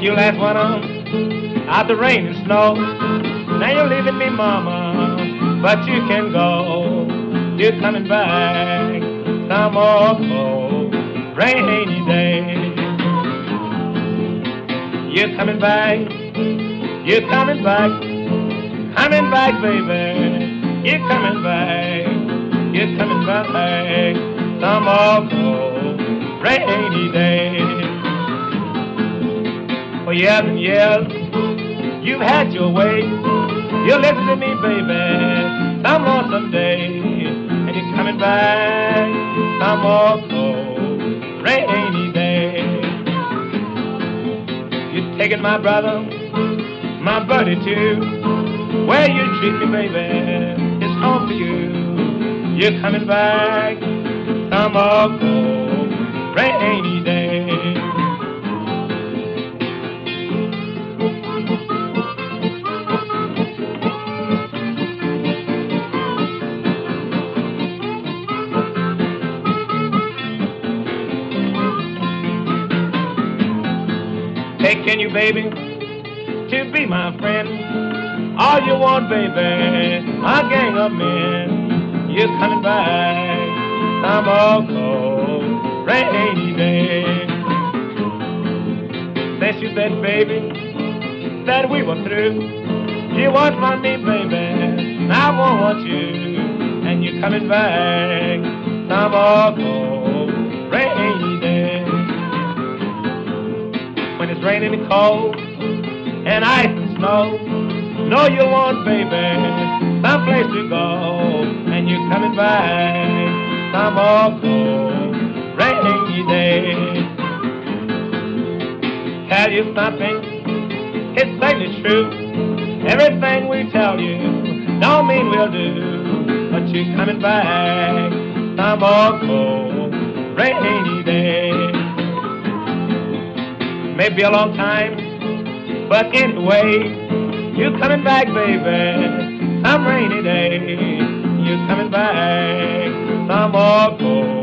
You last one winter out the rain and snow. Now you're leaving me, mama, but you can go. You're coming back some more cold, rainy day. You're coming back, you're coming back, coming back, baby. You're coming back, you're coming back some more cold, rainy day. Oh, for years and years, you've had your way. You listen to me, baby, some lonesome day, and you're coming back some more cold, oh, rainy day. You're taking my brother, my buddy too. Where you treat me, baby, it's home for you. You're coming back some more cold, oh, rainy day. Taking you, baby, to be my friend. All you want, baby, a gang of men. You're coming back some more cold, rainy day. Since you said, baby, that we were through, you want my me, baby, I won't want you, and you're coming back some more cold, When it's raining and cold, and ice and snow, know you want, baby, someplace to go, and you're coming back some cold, rainy day. Tell you something, it's certainly true. Everything we tell you don't mean we'll do, but you're coming back some cold, rainy day. Maybe a long time, but anyway, you're coming back, baby, some rainy day. You're coming back some more